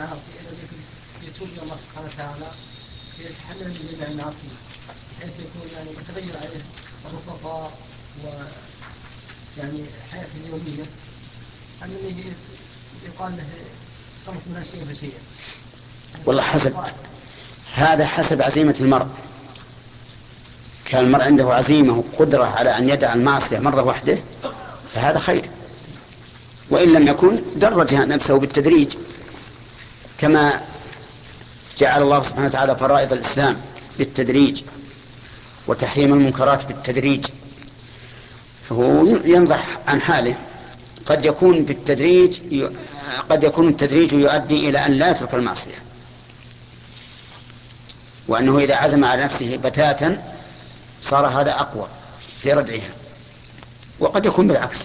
المعاصي إلى يتوب الله سبحانه وتعالى يتحلل من جميع المعاصي بحيث يكون يعني يتغير عليه الرفقاء و يعني حياته اليومية. أنني يقال له خلص منها شيء فشيء. والله حسب. هذا حسب عزيمة المرء. كان المرء عنده عزيمة وقدرة على أن يدع المعصية مرة واحدة فهذا خير. وإن لم يكن درج نفسه بالتدريج. كما جعل الله سبحانه وتعالى فرائض الإسلام بالتدريج وتحريم المنكرات بالتدريج فهو ينضح عن حاله. قد يكون بالتدريج قد يكون التدريج يؤدي إلى أن لا يترك المعصية وأنه إذا عزم على نفسه بتاتا صار هذا أقوى في ردعها وقد يكون بالعكس.